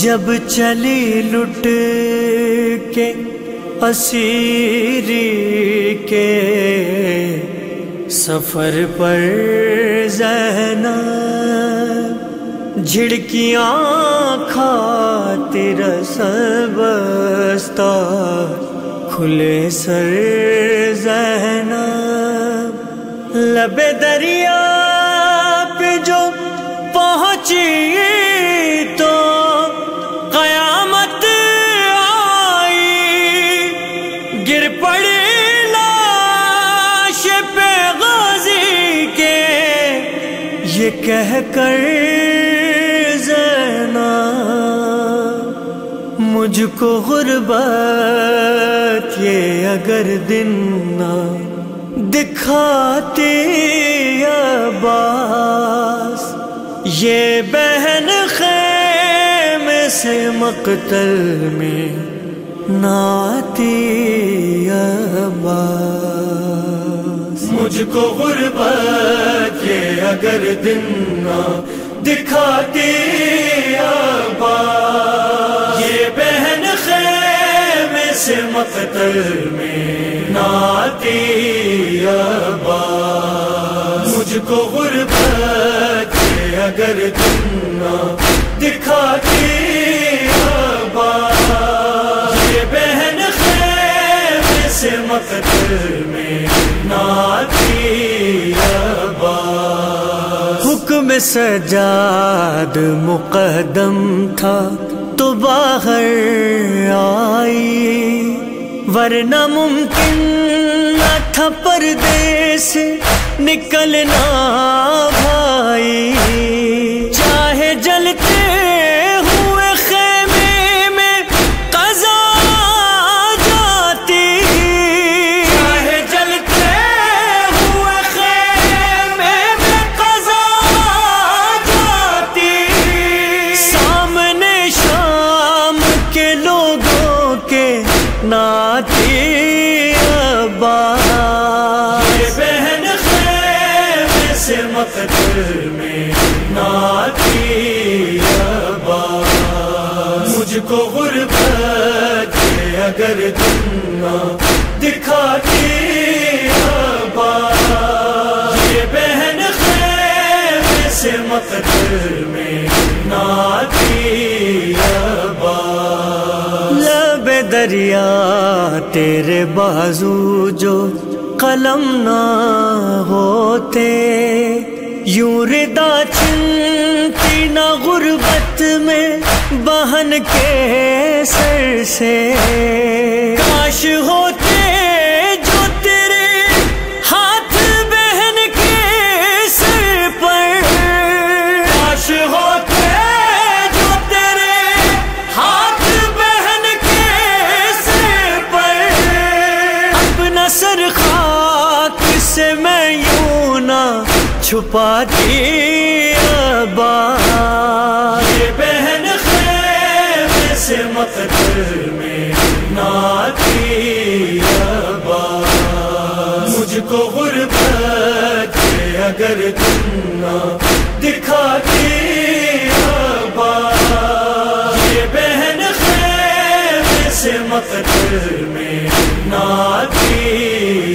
جب چلی لٹ کے اسیری کے سفر پر زینا جھڑکیاں کھاتی رسبستا کھلے سر زینا لب دریا پہ جو پہنچی مجھ کو غربت یہ اگر دن نہ دکھاتے عباس، یہ بہن خیم سے مقتل میں ناتی عباس۔ مجھ کو غربت یہ اگر دن نہ دکھاتی عباس۔ خیم مقتل میں ناتی عباس۔ مجھ کو غربت اگر تم دکھاتی عباس۔ یہ بہن خیر سے مقتل میں ناتی عباس۔ حکم سجاد مقدم تھا تو باہر آئی ورنہ ممکن نہ تھا پردیس نکلنا بھائی۔ کو غربت اگر تم نہ دکھاتی یہ بہن خیر سے مقدر میں ناتی لب دریا تیرے بازو جو قلم نہ ہوتے، یوں ردا چنتی نہ غربت بہن کے سر سے۔ کاش ہوتے جو تیرے ہاتھ بہن کے سر پر۔ کاش ہوتے جو تیرے ہاتھ بہن کے سر پر۔ اپنا سر خاک سے میں یوں نہ چھپاتی۔ خیر مقدر میں ناتی مجھ کو غربت اگر تم نہ دکھاتی یہ بہن خیر سے مقدر میں ناتی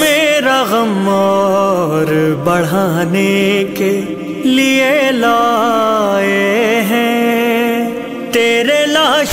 میرا غم اور بڑھانے کے لیے لائے ہیں۔ تیرے لاش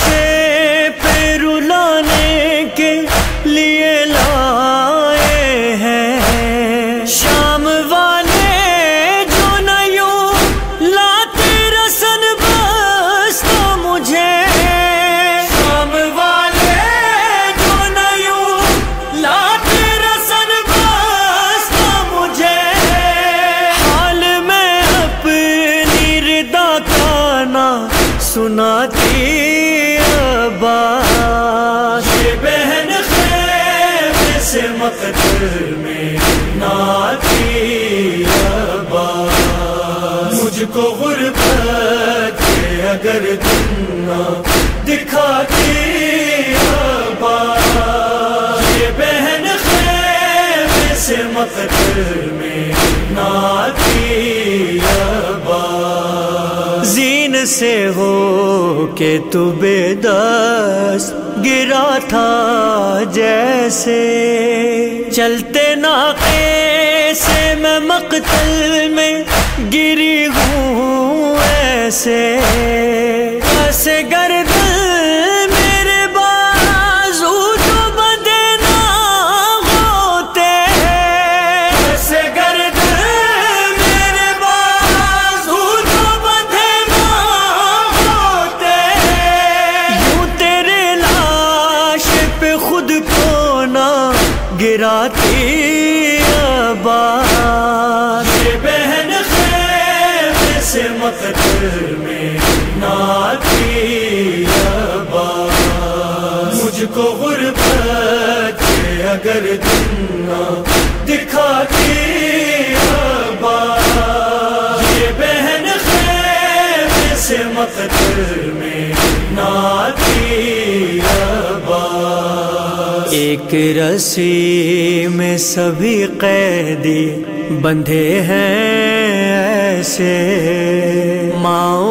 سناتی عباس۔ یہ بہن خیر سے مقدر میں ناتی عباس۔ مجھ کو غربت اگر تم نہ دکھاتی عباس۔ یہ بہن خیر سے مقدر میں ناتی عباس۔ سے ہو کہ تو بے دس گرا تھا جیسے۔ چلتے ناقے سے میں مقتل میں گری ہوں ایسے۔ ایسے گرد گراتی آباد۔ یہ بہن خیر سے مقدر میں ناتی آباد۔ مجھ کو غربت کے اگر ایک رسی میں سبھی قیدی بندھے ہیں ایسے ماؤ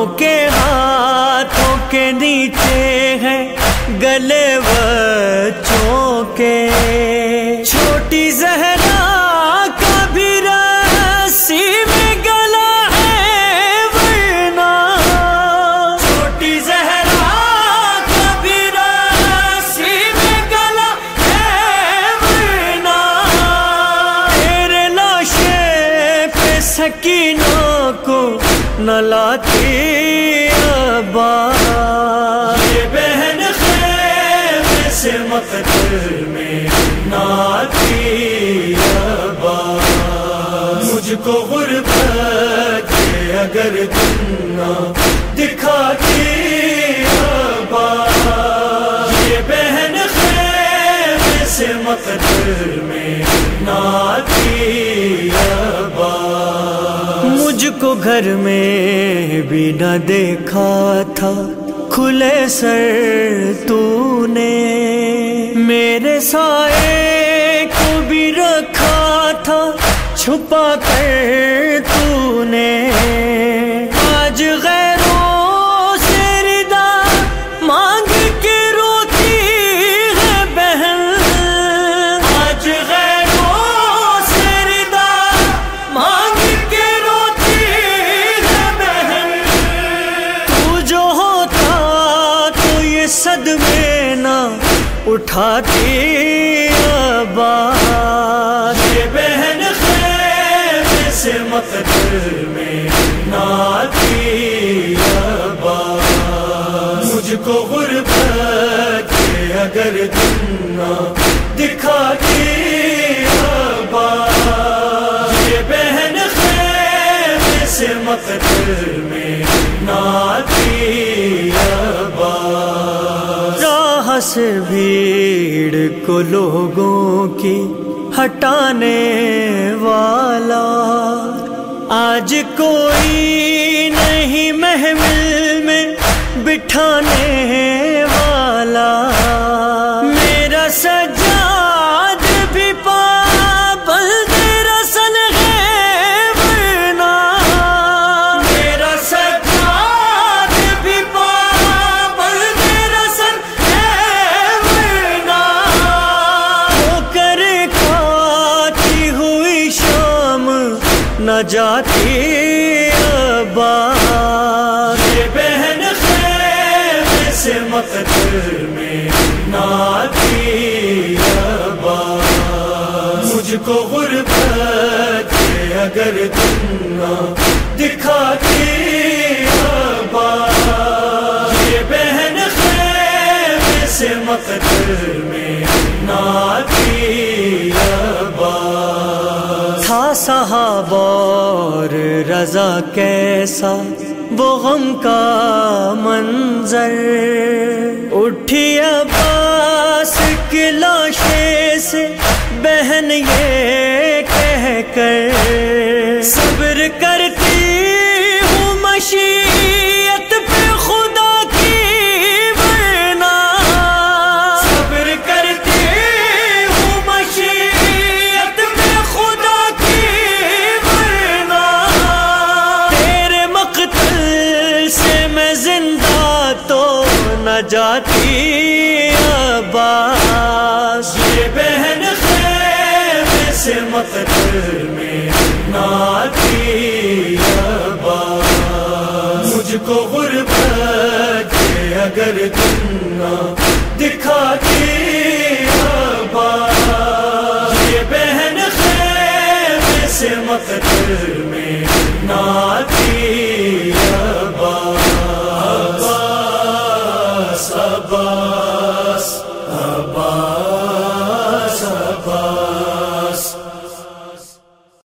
نہ لاتی آباد یہ بہن خیر سے مقدر میں ناتی آباد مجھ کو غربت کے اگر دنیا دکھاتی آباد یہ بہن خیر سے مقدر میں ناتی آباد گھر میں بھی نہ دیکھا تھا، کھلے سر تو نے میرے سائے کو بھی رکھا تھا، چھپا کر تو نے آج غیر اٹھاتی آباد یہ بہن خیر سے مقدر میں ناتی آباد مجھ کو غربت کے اگر دنیا دکھاتی آباد یہ بہن خیر سے مقدر میں ناتی پاس بھیڑ کو لوگوں کی ہٹانے والا۔ آج کوئی نہیں محمل میں بٹھانے والا۔ سے میں ناتی آباد مجھ کو غربت کے اگر دنیا دکھاتی آباد یہ بہن خیر سے مقدر میں ناتی آباد تھا صحابہ اور رضا کیسا؟ وہ غم کا منظر اٹھی عباس کی لاشے سے بہن یہ کہہ کر صبر کر اگر تم دکھا دکھاتی بہن خیر سے مقدر میں نہ